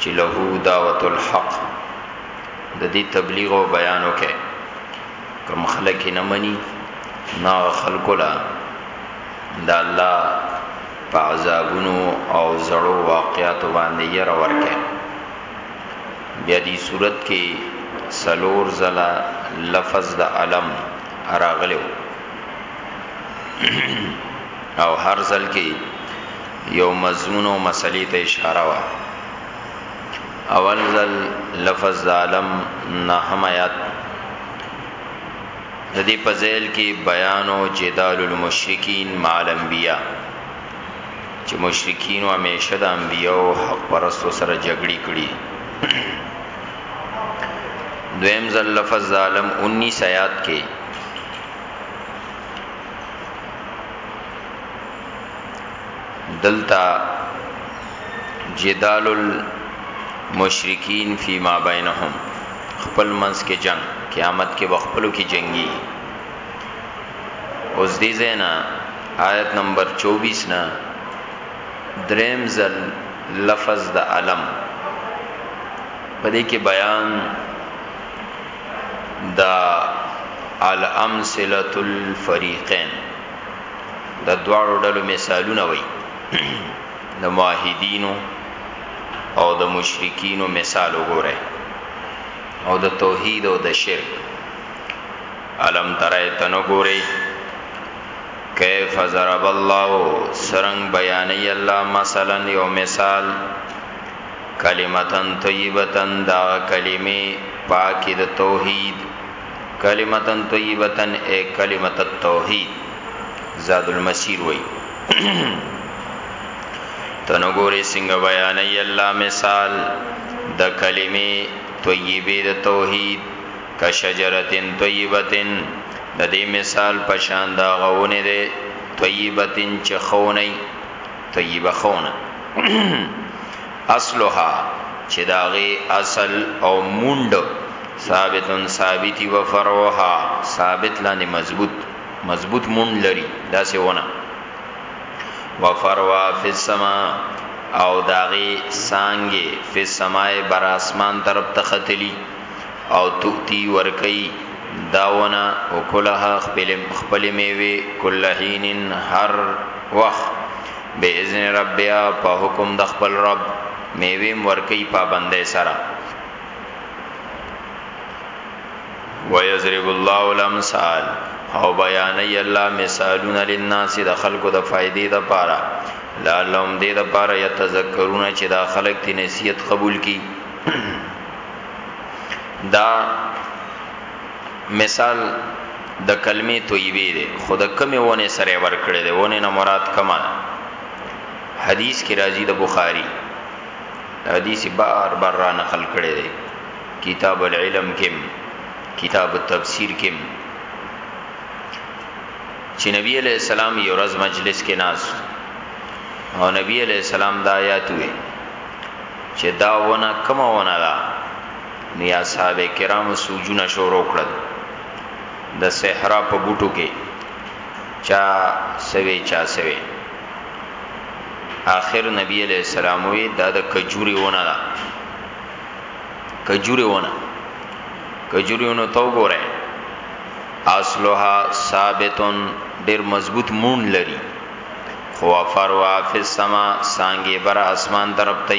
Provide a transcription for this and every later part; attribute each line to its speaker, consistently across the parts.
Speaker 1: چې له دعوت الحق د دې تبلیغ او بیان وکړي کوم خلک نه مني نا خلق لا د الله په عذابونو او زړو واقعاتو باندې یې را ورکه بیا دې صورت کې سلور زلا لفظ د علم راغلو او هر ځل کې یو مضمون او مسلې ته اشاره وا اول ځل لفظ د عالم نه هم آیات د دې په ځیل کې بیان او جدال المشرکین مع الانبیاء چې مشرکین او همیشه د انبیاء او حق پرستو سره جګړې کړي دویم ځل لفظ د عالم 19 آیات کې دلتا جدال المشرکین فی ما بینهم خپل منس کې جنگ قیامت کې بخپلو کې جنگي اوس دې زینا آیت نمبر 24 نا دریم زل لفظ د علم پدې کې بیان دا الامثله الفریقین د دواړو ډلو مثالونه وایي د موحدینو او د مشرکینو مثال وګوره او د توحید او د شرک علم ترای تنو ګوري کیف ضرب الله سرنګ بیان ی الله مثلا یو مثال کلمتن طیبتن دا کلمه پاکی د توحید کلمة طیبة ای کلمة التوحید زاد المسیر وای تنو ګوري څنګه بیانې الله مثال د کلمې طیبه د توحید کشجرتن طیبتن د دې مثال پشان دا غونه ده طیبتن چې خونه طیبه خونه اصلها چې د هغې اصل او مونډ ثابت ثابتی و فروها ثابت لانی مضبوط مضبوط مونډ لري دا څه ونه و فروا فی السما او داغي سانګي فی السماء بر اسمان طرف تختلی او توتی ورکی داونا او کلها خپل خپل میوه کلهینن هر وخت به اذن ربیا په حکم د خپل رب میویم ورکی پابندې سره ويضرب الله الامثال او بیانې الله مثالونه للناس د خلکو د فائدې د پاره لعلهم دې د پاره یتذکرون چې دا خلک تی نصیحت قبول کی دا مثال د کلمې طیبې دی خو د کمې ونې سره ورکړی دی ونې نه مراد کما ده حدیث کې راځي د بخاری حدیث بار بار را نقل کړی دی کتاب العلم کې کتاب التفسیر کې چې نبی علیہ السلام یو ورځ مجلس کې ناز او نبی علیہ السلام دا آیات وی چې دا ونه کومه ونه ده نو یا صحابه کرام سوجونه شروع کړل د صحرا په بوټو کې چا سوي چا سوي آخر نبی علیہ السلام وی دا د کجوري ونه دا کجوري ونه کجوري ونه تو ګوره اصلها ثابتن ډیر مضبوط مون لري خو فروا فی السما سانګي بر اسمان طرف ته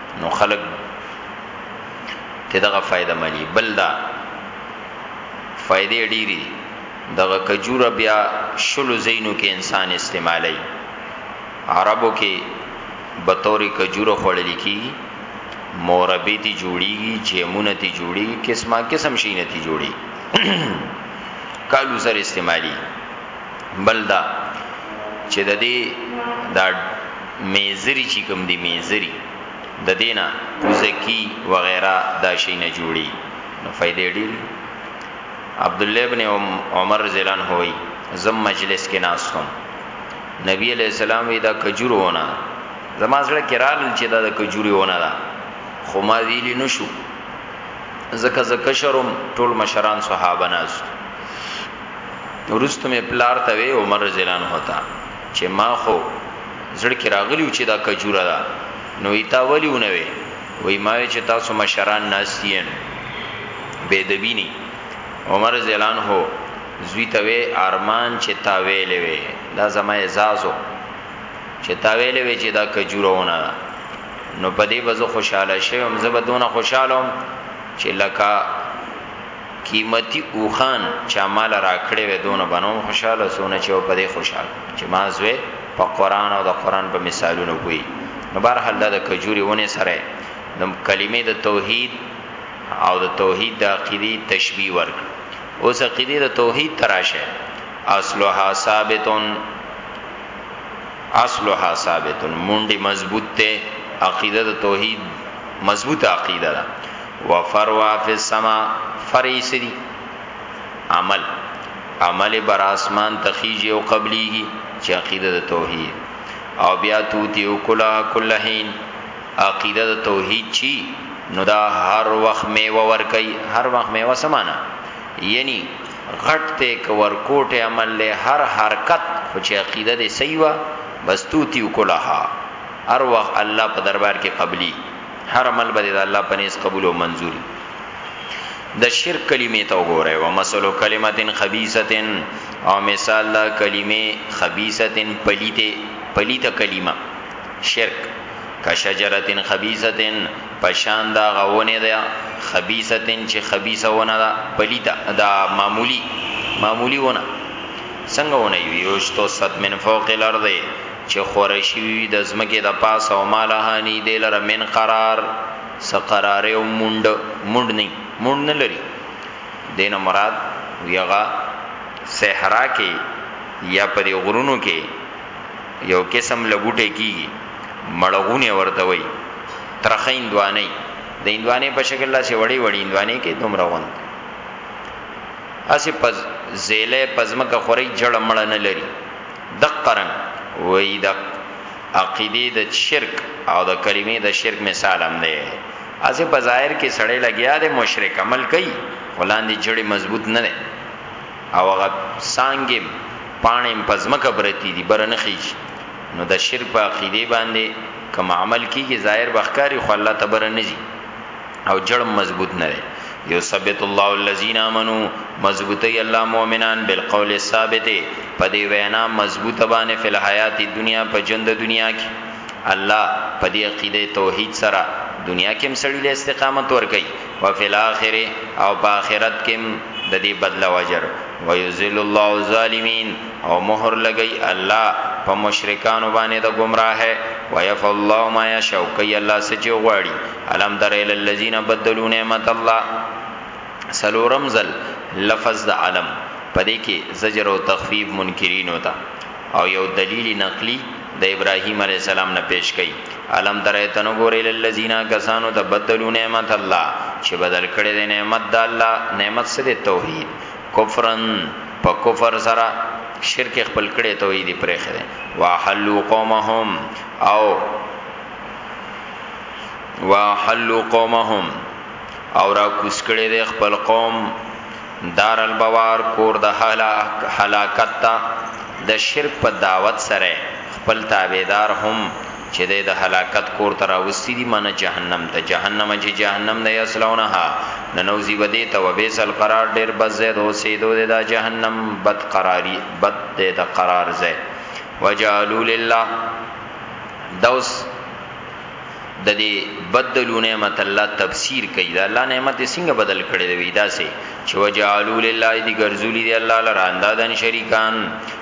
Speaker 1: نو خلق ته دغه فائدہ ملي بل دا فائدې ډيري دغه کجوره بیا شلو زینو کې انسان استعمالي عربو کې به تورې کجوره خوړل کی موربې تی جوړیږي جیمونه تی جوړیږي قسمه قسم شي نه تی جوړي کالو سر استعمالي بلدا چې د دې دا میزری چی کوم دی میزری ددی نه پوزکی وغیره دا شی نه جوړی نو فائدې ډیری عبدالله ابن عمر رضی الله عنه وی زم مجلس کې ناس کوم نبی علیہ السلام وی دا کجورونه زما سره کرال چې دا د کجورونه ده خو ما ویلی نشو زکه زکه شرم ټول مشران صحابه ناس ورستمه پلار ته وی عمر رضی الله عنه چه ما خو زړه کی راغلی وو چه دا کجوره ده نو وی تا ولی ونه وی وی ما وی چه تاسو مشران ناست یی نو بیدبی نی عمر رضی الله عنه زوی ته وی ارمان چه تا ویلی وی دا زما اعزاز وو چه تا ویلی وی چه دا کجوره ونه ده نو پدی به زه خوشحاله شوی وم زه به دونه خوشحاله وم چه لکه قیمتي اوښان چا ماله راکړي وای دونه به نه وم خوشحاله څونه چې وم په دې خوشحاله وم چې ما زوی په قرآن او د قرآن په مثالونو پوهېږي. نو بهرحال دا د کجورې ونې سره د کلمې د توحید او د توحید د عقیدې تشبیه ورکړه. اوس عقیدې د توحید ته راشه، اصلها ثابت، اصلها ثابت، منډې مضبوط دی، عقیده د توحید مضبوطه عقیده ده. وفروا فی السما فرع سری عمل عمل بر اسمان تخیجی او قبلیږي چې عقیده د توحید او بیا توتی او کلا کلهین عقیده د توحید چی نو دا هر وخت میوه ور کوي هر وخت میوه سمانا یعنی غټ ته ک ورکوټه عمل له هر حرکت خو چې عقیده دې صحیح وا بس توتی او کلا هر وخت الله په دربار کې قبلی هر عمل به د الله په نس قبول او منزور د شرک کلمې ته وګورئ او مثلو کلمتين خبيثتين او مثال دا کلمې خبيثتين پليته پليته کلمه شرک کا شجرتين خبيثتين پشان دا غونه ده خبيثتين چې خبيثه ونه ده پليته دا معمولی معمولی ونه څنګه ونه یو یوشتو صد من فوق الارض چې خوره شوي وي د ځمکې د پاسه او ما لها نی دی لره من قرار څه قراره او مونډ مونډ نه مونډ نه لري دینه مراد یغه صحرا کې یا پر غرونو کې یو قسم لبوټه کیږي مړغونه ورته وي ترخین دوانه د اندوانه په شکل لا سي وړي وړي اندوانه کې دومره وند اسی پز زیله پزمکه خوري جړ مړ نه لري دقه رنګ وایي د عقیدې د شرک او د کلمې د شرک مثال هم دی اسه په ظاهر کې سړی لګیا دی مشرک عمل کوي ولاندې جړې مضبوط نه دی او هغه سانګې پانې پزمکه برتی دی برنخی نو د شرک په عقیده باندې کوم عمل کیږي ظاهر بخکاری خو الله تبر نه او جړم مضبوط نه دی یثبت الله الذين امنوا مضبوطی الله مؤمنان بالقول الثابت په دی وینا مضبوط باندې فل حیات دنیا په ژوند دنیا کې الله په دی عقیده توحید سره دنیا کې هم سړی له استقامت ور کوي او فل اخره او په اخرت کې د دې بدل او اجر ويذل الله الظالمین او مهر لګی الله په مشرکانو باندې د گمراهه ويف الله ما يشاء کوي الله سچ غواړي الم در ال الذين بدلوا نعمت الله سلورم زل لفظ د علم پدې کې زجر او تخفیف منکرین وتا او یو دلیل نقلی د ابراهیم علی السلام نه پیش کړي علم درایتنو ګورې للذین کسانو تبدلوا نعمت الله چې بدل کړي د نعمت د الله نعمت سره توحید کفرن په کفر سره شرک خپل کړي توحید پرې خره واحلوا قومهم او واحلوا قومهم او را کوس کړي د خپل قوم دار البوار کور د هلاک هلاکت د شرک په دعوت سره خپل تابعدار هم چه دی د هلاکت کور ته راوستی دی معنی جهنم ته جهنم چه جهنم دی یصلونها ننوزی به دی ته وبیس القرار ډیر بد ځای د اوسیدو دی دا جهنم بد قراری بد دی د قرار ځای وجعلوا لله دوس د دې بدلو نعمت الله تفسیر کوي دا الله نعمت څنګه بدل کړي دی دا سه چې وجعلوا لله دی ګرځولي دی الله لره اندادن شریکان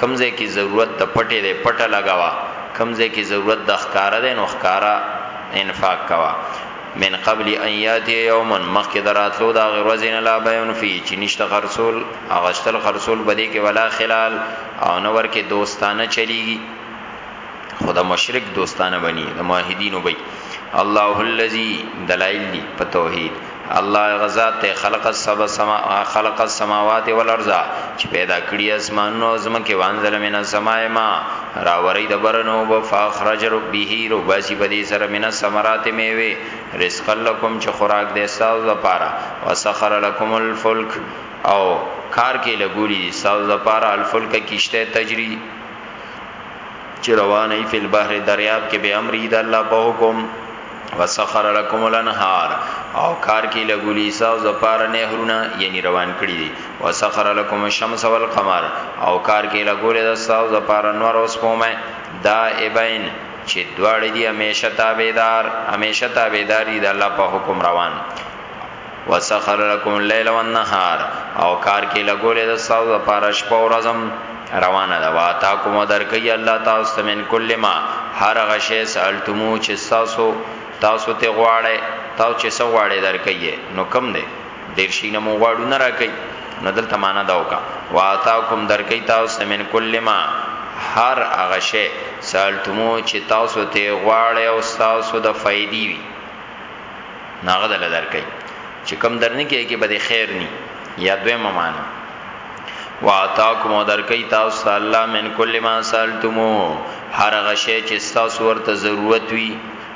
Speaker 1: کوم ځای کی ضرورت د پټی دی پټه لګوه کوم ځای کی ضرورت د ښکاره دی نو ښکاره انفاق کوه من قبل ان یاتی یوم مخک دراتلو دا غروزین لا بیان فی چې نشته خرصول اغشتل خرصول بده کې ولا خلال او نور کې دوستانه چلیږي خدا مشرک دوستانه بنی د موحدینو بی الله الذی دلائل دی په توحید الله غزاد ته خلق السبع سما خلق السماوات والارض چې پیدا کړی اسمانونو او زمکه وانزل من السماء ما راوری د برنو و فاخرج ربه رباسی بدی سره من الثمرات میوه رزق لكم چې خوراک دې ساز لپاره وسخر لكم الفلك او کار کې لګولي دي ساز لپاره الفلک کیشته تجری چې روانې فل بحر دریاب کې به امر اید الله په حکم وسخر لكم الانهار او کار کی لګولی ساو زپار نهرونه یعنی روان کړی دی وسخر لكم الشمس والقمر او کار کی لګولی دا ساو زپار نور او سپومه دا ابین چې دواړه دی همیشه تابعدار همیشه تابعدار دی د الله په حکم روان وسخر لكم الليل والنهار او کار کې لګولې د تاسو لپاره شپه او ورځم روانه ده واتا کوم درکې الله تاسو ته من کل ما هر غشې سالتمو چې تاسو تاسو ته غواړې تاسو چې څو غواړې درکې نو کم دی ډیر شي نه مو غواړو نه راکې نو دلته معنا دا وکا واتا کوم درکې تاسو من کل ما هر غشې سالتمو چې تاسو ته غواړې او تاسو د فائدې وي نو هغه دل درکې چې کم درنه کې کې بده خیر ني یا دوی ممانه واتاکم درکې تاسو ته الله من کل ما سالتمو هر غشې چې تاسو ورته ضرورت وي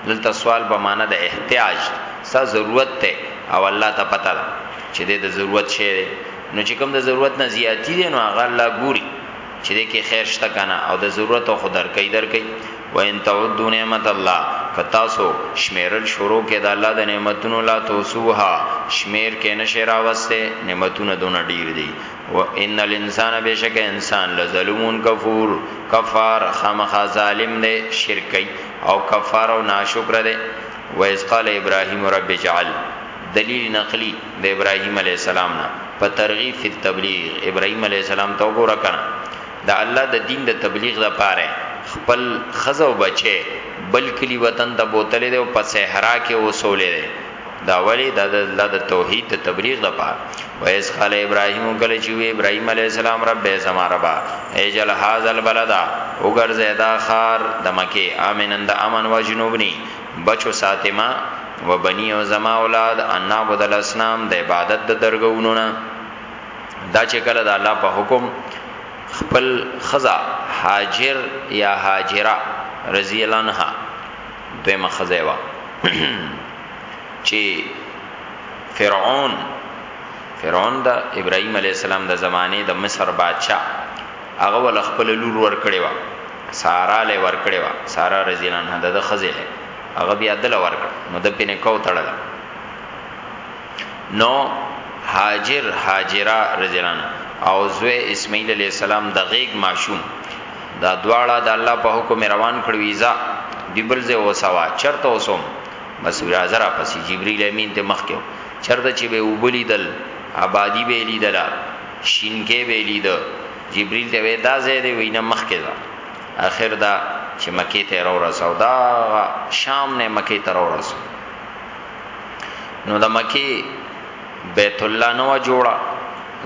Speaker 1: دلته سوال به معنا د احتیاج سا ضرورت ته او الله ته پته ده چې د ضرورت شی نو چې کوم د ضرورت نه زیاتی دي نو هغه الله ګوري چې دې کې خیر شته کنه او د ضرورت او خدر کوي در کوي و ان تعدوا نعمت الله کتاسو شمیرل شروع کې د الله د نعمتونو لا توسوها شمیر کې نشه راوسته نعمتونه دونه ډیر دي و ان الانسان بشک انسان لظلمون کفور کفار خامخ ظالم دی شرک او کفار او ناشکر دی و اس قال ابراهیم رب جعل دلیل نقلی د ابراهیم علیه السلام نه په ترغیب فی التبلیغ ابراهیم علیه السلام ته وګوره کنه د الله د دین د تبلیغ د پاره خپل خزه او بچي بل کلی وطن ته بوتلې دی او په صحرا کې وسولې دی دا ولی دا د الله د توحید د تبلیغ د پاره ویس قال ابراهیم کله چې وی ابراهیم علی السلام رب زما ربا اجل هاذ البلد وګرځه دا خار د مکه امنند امن و جنوبنی بچو ساتما و بنی او زما اولاد ان نعبد الاسنام د عبادت د درګونو نه دا چې کله د الله په حکم خپل خزا هاجر یا هاجرہ رضی الله عنها دویمه خزا وا چې فرعون فرعون د ابراهيم عليه السلام د زمانه د مصر بادشاه هغه ول خپل لور ور کړی و سارا له ور کړی و سارا رضی الله عنها د خزه له هغه بیا دل ور کړ نو د پینې کو تړل نو هاجر هاجرہ رضی الله عنها او زوی اسماعیل علی السلام د غیګ ماشوم دا دواړه د الله په حکم روان کړو ایزا دی بل زه وسوا چرته وسوم بس راځه را پسې جبرئیل امین ته مخ کېو چرته چې به وبلیدل آبادی به لیدلا شینکې به لیده جبریل ته وې دا ځای دی وینه مخکې ده اخر دا چې مکه ته را ورسو دا شام نه مکه ته را ورسو نو د مکه بیت الله نو جوړه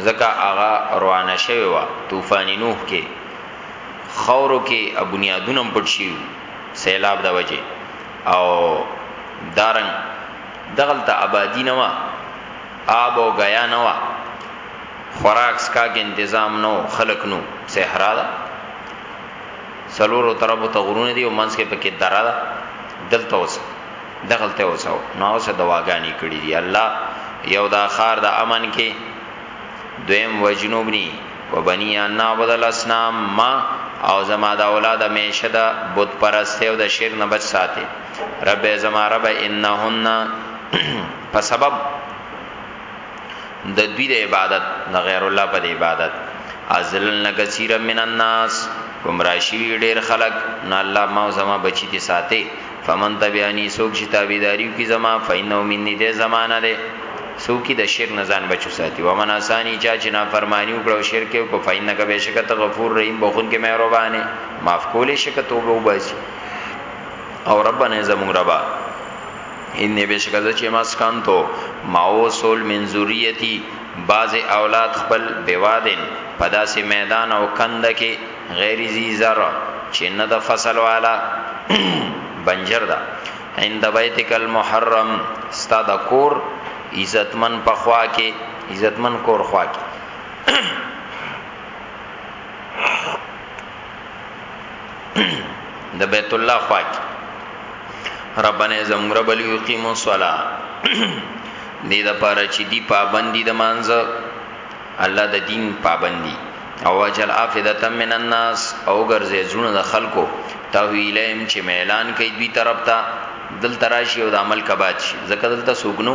Speaker 1: زکه هغه روانه شوی و طوفان نوح کې خورو کې ابنیادونه پټ شي سیلاب د وجه او دارن دغلت آبادی نوا آب او ګیا نه وه خوراک سکاک انتظام نو خلق نو صحرا ده سلورو طرفو ته غرونه دي او منځ کې پکې دره ده دلته اوس دغلته اوس نو اوس دواګانی کړی دی الله یو دا خار د امن کې دویم وجنوبنی وبنی ان نعبد الاسنام ما او زما د اولاد میشه د بت پرسته او د شر نه بچ ساتي رب زما رب انهن په سبب د دوی د عبادت د غیر الله په عبادت ازلنا کثیر من الناس گمراه شوی ډیر خلق نه الله ما زما بچی دي ساتي فمن تبعانی سوک چې تابعداریو کی زما فینو منی ده زمانہ ده سوک د شر نه ځان بچو ساتي و من اسانی چا چې نه فرمانی وکړو شرک کو فینک بهشکت غفور رحیم بخون کې مهربانه معاف کولې شکه توبه وباسي او ربنا زمون ربا انی بشکه زه چې مسکن تو ماوسول من ذریتی باز اولاد خپل بوادن پداسې میدان او کند کې غیر زی زر چې نه د فصل والا بنجر دا عند بیتک المحرم ستا د کور عزتمن په خوا کې عزتمن کور خوا کې د بیت الله خوا کې ربنا زموږ رب ليقيم الصلاه دې د پاره چې دی پابندي د مانزه الله د دین پابندي او اجل افدتم من الناس او ګرځي زونه د خلکو تویلم چې اعلان کوي دوی طرف ته دل تراشی او د عمل کبات شي ځکه دلته سوګنو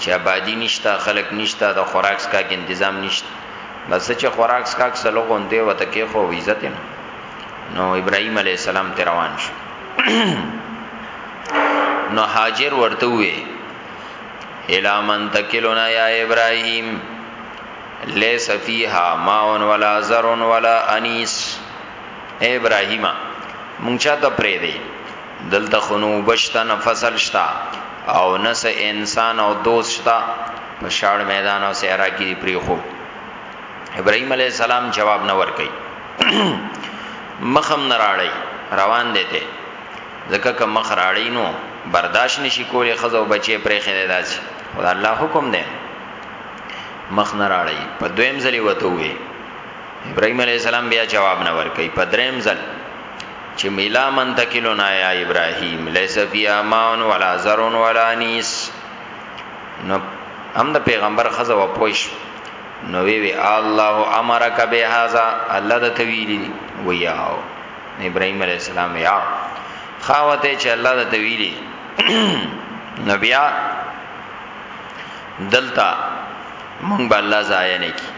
Speaker 1: چې آبادی نشته خلک نشته د خوراک سکا کې تنظیم نشته بس چې خوراک سکا سلو غوندې وته کې خو عزت نو ابراهيم عليه السلام ته روان شو نو هاجر ورته وې الا من تکلنا یا ابراهيم ليس فيها ماء ولا زر ولا انيس اے ابراهيم مونږه ته پرې دی دلته خو نو بشته نه فصل شته او نه سه انسان او دوست شته په شاړ میدان او صحرا کې دی پری خو ابراهيم عليه السلام جواب نه ورکي مخم نه راړی روان دی ته ځکه که مخ راړی نو برداشت نشي کولای خزو بچي پرې خېده داسي خدای الله حکم دی مخ نه راړی په دویم ځلې وته وي ابراهيم عليه السلام بیا جواب نه ورکي په دریم ځل چې میلا منتکلنا یا ابراهیم لیس فی امان ولا زر ولا نیس نو هم د پیغمبر خزه و پوش نو وی وی الله امرک به هاذا الله د تویلی ویاو ابراهیم علی السلام یا خاوته چې الله د تویلی نبیا دلتا مونږ به الله ضایع نه کی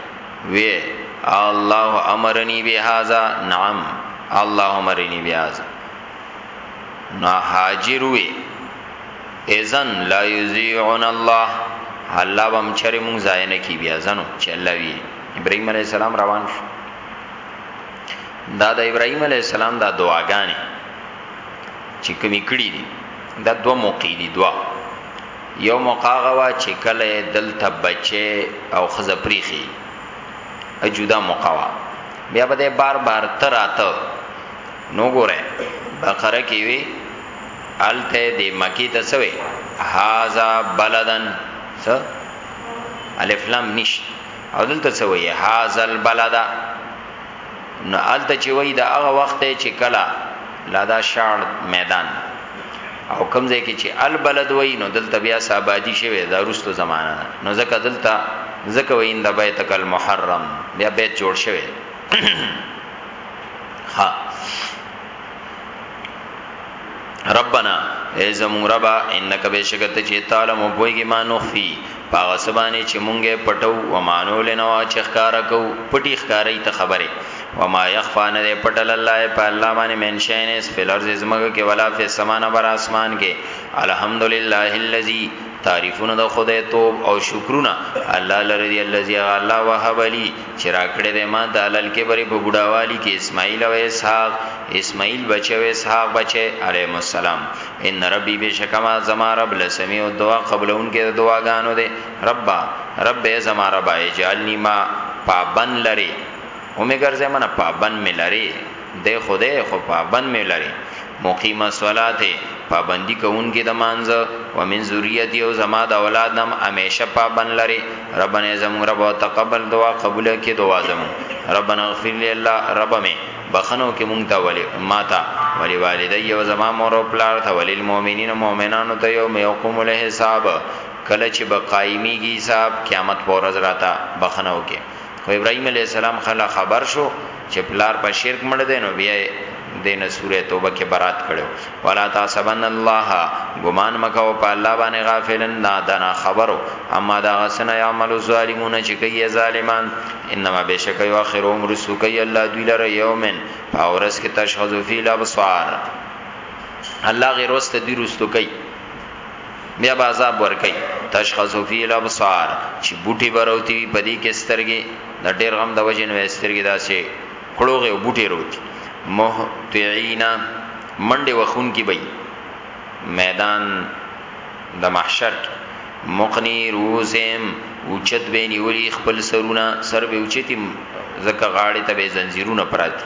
Speaker 1: وی الله امرنی بهذا نعم الله امرنی بهذا نا هاجر وی اذن لا یذیعن الله الله بم چر مون زای نه کی بیا زنو چې الله وی ابراهیم علی السلام روان شو دا د ابراهیم علی السلام دا دعاګانې چې کومې کړې دي دا دوه موقع دي دوه یو موقع هغه وه چې کله یې دلته بچی او ښځه پریښي ای جدا موقع وه بیا به دی بار بار ته راته نو ګوره بقره کې وی الته دی مکی ته سوی هاذا بلدن س الف لام نش او دلته سوی هاذا البلدا نو الته چې وای دا هغه وخت چې کلا لا دا شاړ میدان او کم ځای کې چې البلد وای نو دلته بیا سابادی شوی دا روستو زمانہ ده نو ځکه دلته ځکه وای ان د بیت کل محرم بیا بیت جوړ شوی ها ربنا ای زمون ربا انک بشکت چې تعالی مو پویږي ما نخفي پاغه سبانه چې مونږه پټو و مانو لنوا چې ښکارا کو پټي ښکارې ته خبره و ما يخفا نه پټل الله په الله باندې منشین اس په لرز زمګه کې ولا په سمانه بر اسمان کې الحمدلله الذي تعریفونه د خدای توب او شکرونه الله لری الذي الله وهب لي چې راکړې ده ما د علل کې بری په بډاوالی کې اسماعیل او اسحاق اسماعیل بچي او اسحاق بچي علیهم السلام ان ربي بشکما زما رب لسمیع دعا قبلون کې دعاګانو ده ربا رب زما رب اجعلنی ما پابن لري اومه ګرځه منه پابن ملري دی خدای خو پابند مې لري مقیم الصلات پابندی کوونکی د مانزه و من ذریتی او زما د اولاد نم همیشه پابند لري ربنا زمون رب تقبل دعا قبول کړي دعا زمون ربنا اغفر لي الله رب مې بخنو کې مونږ ته ولي ماتا ولي والدي او زما مور او پلار ته ولي المؤمنین مؤمنانو ته یو مې حکم له حساب کله چې بقایمیږي حساب قیامت پر ورځ راته بخنو کې خو ابراهيم عليه السلام خلا خبر شو چې پلار په شرک مړ دی نو بیا دینه سوره توبه کې برات کړو ولا تاسبن الله ګمان مکو په الله باندې غافلن نه دنا خبرو اما دا غسن یعمل الظالمون چې کوي ظالمان انما بشک یو اخر عمر سو کوي الله دوی لره یومن اورس کې تشهذ فی الابصار الله غیر واست دی رستو کوي بیا به عذاب ورکي تشخص فی الابصار چې بوټي بروتی په دې کې سترګې د ډېر غم د وجې نو سترګې داسې کړوغه او بوټي روتی مهتعینا منډه وخون کې بې میدان د محشر مقنی روزم اوچت به نیولی خپل سرونه سر به اوچتی زکه غاړه ته به زنجیرونه پراتی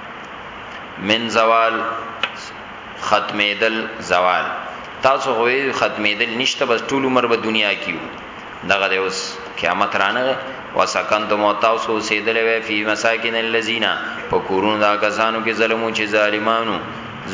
Speaker 1: من زوال ختمیدل زوال تاسو غوې ختمیدل نشته بس ټول عمر به دنیا کیو دغه د اوس قیامت رانه وسکنتم تاسو سیدل وی فی مساکن الذین فکورون دا غزانو کې ظلمو چې ظالمانو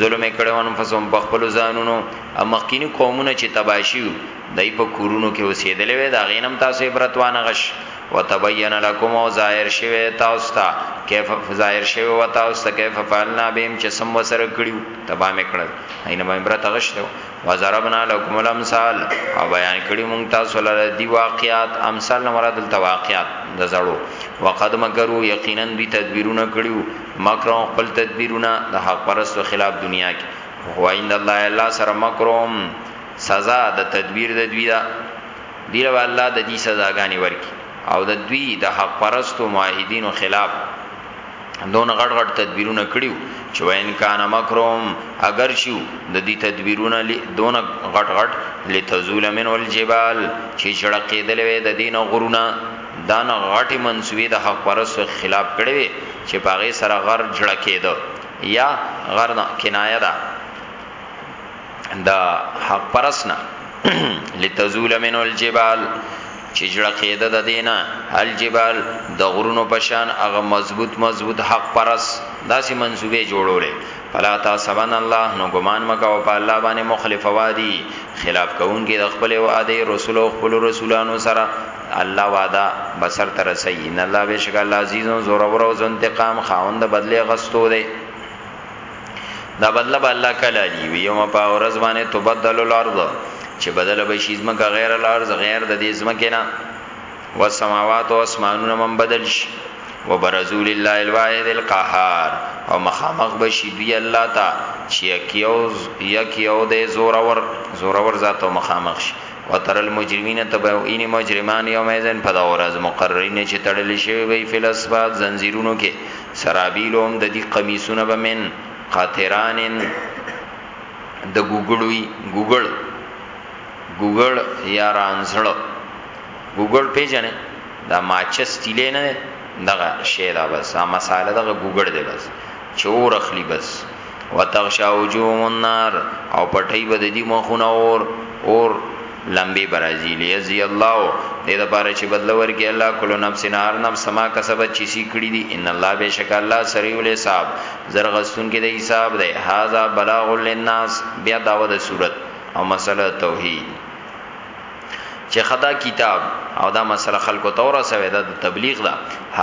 Speaker 1: ظلم کړو انفسهم بخپل ځانونو امقینی قومونه چې تباشیو دای په کورونو کې وسیدل وی دا غینم تاسو عبرت وانه غش وتبین لکم او ظاهر شوه تاسو ته کیف ظاهر شوه و تاسو ته کیف فعلنا بهم چې سم وسره کړیو تبا مې کړل اینه مې برته غشته و ضربنا لکم الامثال او بیان کړی مونږ تاسو لپاره دی واقعات امثال مراد دلته واقعات د زړو وقد مکروا یقینا دوی تدبیرونه کړیو مکر خپل تدبیرونه د حق پرستو خلاف دنیا کې هو عند الله الله سره مکرهم سزا د تدبیر د دوی دا دی له الله د دې سزاګانې ورکي او د دوی د حق پرستو معاهدینو خلاف دون غړ غړ تدبیرونه کړیو چې وین کان مکروم اگر شو د دې تدبیرونه دون غړ غړ لتزول من الجبال چې جړه کېدل وې د دین غرونه دا نه غټي منسوي د حق پرستو خلاف کړي وي چې پاغه سره غر جړه کېدو یا غر نه کنایه ده دا حق پرسنا لتزول من الجبال چې جړه قیده د دینا الجبال د غرونو پشان هغه مضبوط مضبوط حق پرس داسې منسوبه جوړولې فلا تاسبن الله نو ګمان مکه او په الله باندې مخالف وادي خلاف کوونکې د خپل وعده رسول او خپل رسولانو سره الله وعده بسر تر سي ان الله بشک الله عزیز زور او انتقام خاوند بدله غستو دی دا بدله به الله کله دی وی یوم په ورځ باندې تبدل الارض چې بدل به شي زمکه غیر الارض غیر د دې زمکه نه والسماوات او اسمانونه من بدل شي وبرزول الله الواحد القهار او مخامخ بشي دوی الله تا چې یکیو یکیو د زورور زورور ذات او مخامخ شي وتر المجرمین تبعین مجرمان یوم ایزن په دا ورځ مقررین چې تړل شوی وي فلسفات زنجیرونو کې سرابیلهم د دې قمیصونه به من قطرانن د ګوګړوي ګوګړ ګوګړ یا رانزړ ګوګړ پیژنې دا ماچس تیلې نه دغه شی دا بس ا مساله دغه ګوګړ دی بس چور اخلي بس وتغشا وجوه النار او پټي بد دي مخونه اور اور لمبي برازیلی ازي الله دې د بار چې بدل ورګي الله کلو نفس نار نفس سما کسبت چې سي کړی دي ان الله بشک الله سریع الحساب زرغستون کې د حساب ده هاذا بلاغ للناس بیا داوه د صورت او مسله توحید چې خدا کتاب او دا مسله خلکو تور سوي دا د تبلیغ ده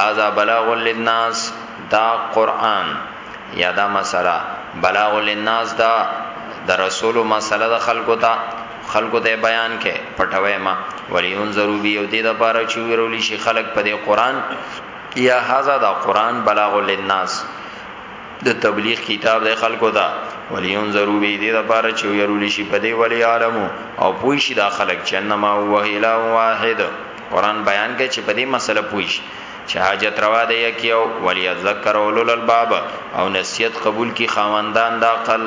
Speaker 1: هاذا بلاغ للناس دا قران یا دا مسله بلاغ للناس دا د رسول مسله د خلکو ته خلکو ته بیان کې پټوي ما ولینظرو بی او دې د پاره چې ویرول شي خلک په دې قران یا هاذا دا قران بلاغ للناس د تبلیغ کتاب د خلکو دا ولیون ضروری دی د پاره چې ویرول شي په دې ولی عالمو او پوي شي دا خلک چې انما هو الا واحد قران بیان کوي چې په دې مسله پوي شي چې حاجت روا دی یکیو ولی ذکر اولل الباب او نصیحت قبول کی خواندان دا عقل